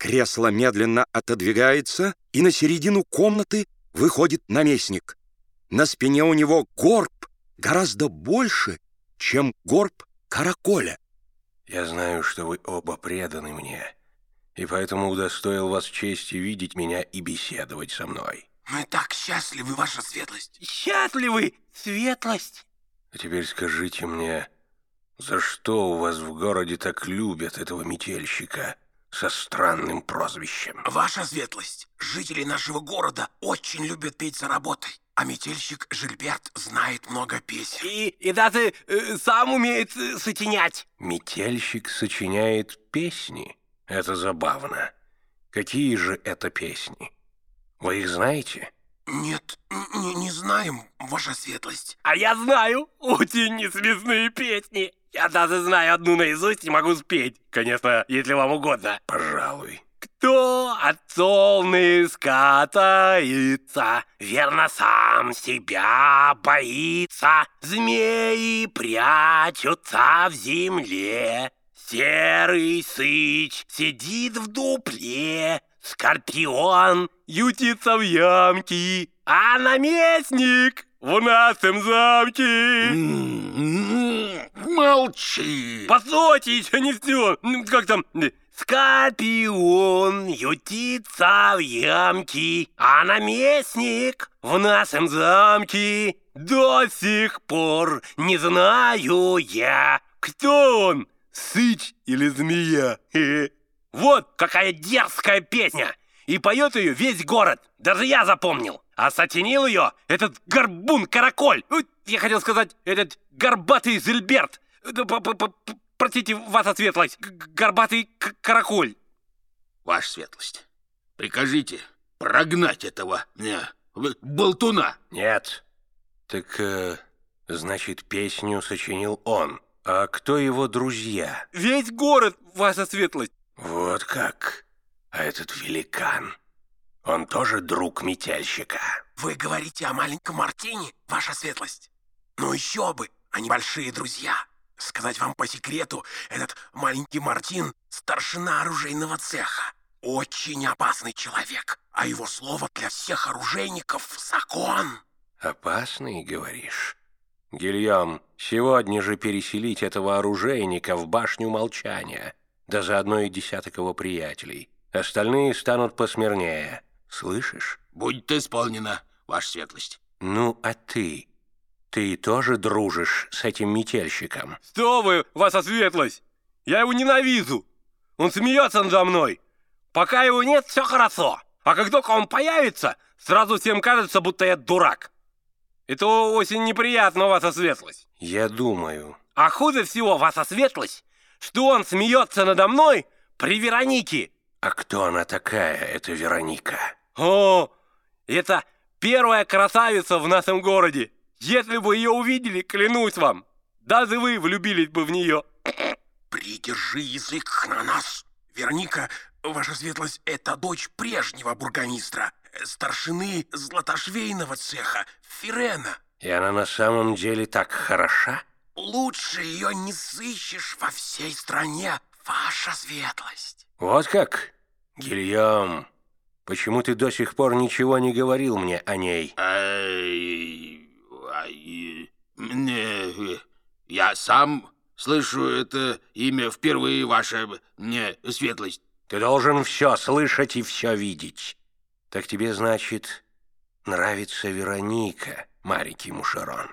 Кресло медленно отодвигается, и на середину комнаты выходит наместник. На спине у него горб гораздо больше, чем горб караколя. Я знаю, что вы оба преданы мне, и поэтому удостоил вас чести видеть меня и беседовать со мной. Мы так счастливы, ваша светлость. Счастливы, светлость. А теперь скажите мне, за что у вас в городе так любят этого метельщика со странным прозвищем? Ваша светлость, жители нашего города очень любят петь за работой. А метельщик Жильберт знает много песен. И, и даже э, сам умеет э, сочинять. Метельщик сочиняет песни? Это забавно. Какие же это песни? Вы их знаете? Нет, не, не знаем, ваша светлость. А я знаю очень несмешные песни. Я даже знаю одну наизусть и могу спеть. Конечно, если вам угодно. Пожалуй. Кто от солны скатается, верно сам себя боится. Змеи прячутся в земле, серый сыч сидит в дупле, скорпион ютится в ямке, а наместник в нашем замке. Молчи! Постойте, еще не все. Как там? Скорпион ютится в ямке, а наместник в нашем замке. До сих пор не знаю я, кто он, сыч или змея. Вот какая дерзкая песня! И поет ее весь город, даже я запомнил. А сочинил ее этот горбун-караколь. Я хотел сказать, этот горбатый Зельберт. Простите, ваша светлость, горбатый караколь. Ваша светлость, прикажите прогнать этого не, болтуна. Нет. Так, э, значит, песню сочинил он. А кто его друзья? Весь город, ваша светлость. Вот как. А этот великан, он тоже друг метельщика. Вы говорите о маленьком Мартине, ваша светлость? Ну еще бы, они большие друзья. Сказать вам по секрету, этот маленький Мартин — старшина оружейного цеха. Очень опасный человек, а его слово для всех оружейников — закон. Опасный, говоришь? Гильем, сегодня же переселить этого оружейника в башню молчания, да заодно и десяток его приятелей. Остальные станут посмирнее. Слышишь? Будет исполнено, ваша светлость. Ну, а ты? Ты тоже дружишь с этим метельщиком? Что вы, ваша светлость? Я его ненавижу. Он смеется надо мной. Пока его нет, все хорошо. А как только он появится, сразу всем кажется, будто я дурак. Это очень неприятно, ваша светлость. Я думаю. А хуже всего, ваша светлость, что он смеется надо мной при Веронике. А кто она такая, эта Вероника? О, это первая красавица в нашем городе. Если бы ее увидели, клянусь вам, даже вы влюбились бы в нее. Придержи язык на нас. Верника, ваша светлость, это дочь прежнего бургомистра, старшины златошвейного цеха Фирена. И она на самом деле так хороша? Лучше ее не сыщешь во всей стране, ваша светлость. Вот как? Гильем, почему ты до сих пор ничего не говорил мне о ней? Ай, ай, мне, я сам слышу это имя впервые, ваша мне светлость. Ты должен все слышать и все видеть. Так тебе, значит, нравится Вероника, маленький Мушерон.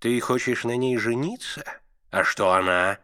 Ты хочешь на ней жениться? А что она?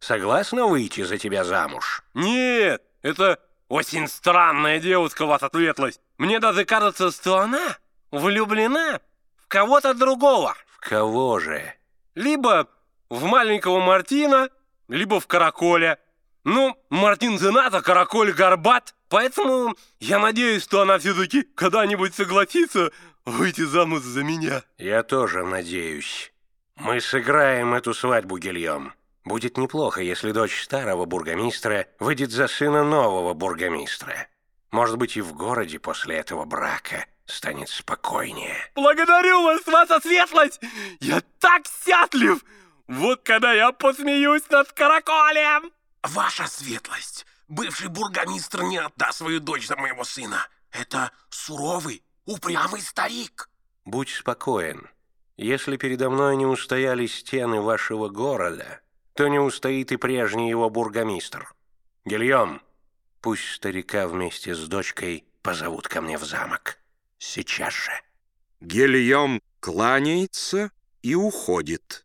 Согласна выйти за тебя замуж? Нет, это очень странная девушка, ваша светлость. Мне даже кажется, что она влюблена в кого-то другого. В кого же? Либо в маленького Мартина, либо в Караколя. Ну, Мартин женат, а Караколь горбат. Поэтому я надеюсь, что она все-таки когда-нибудь согласится выйти замуж за меня. Я тоже надеюсь. Мы сыграем эту свадьбу, Гильем. Будет неплохо, если дочь старого бургомистра выйдет за сына нового бургомистра. Может быть, и в городе после этого брака станет спокойнее. Благодарю вас, ваша светлость! Я так счастлив! Вот когда я посмеюсь над караколем! Ваша светлость, бывший бургомистр не отдаст свою дочь за моего сына. Это суровый, упрямый старик. Будь спокоен. Если передо мной не устояли стены вашего города, то не устоит и прежний его бургомистр. Гильем, пусть старика вместе с дочкой позовут ко мне в замок. Сейчас же. Гильем кланяется и уходит.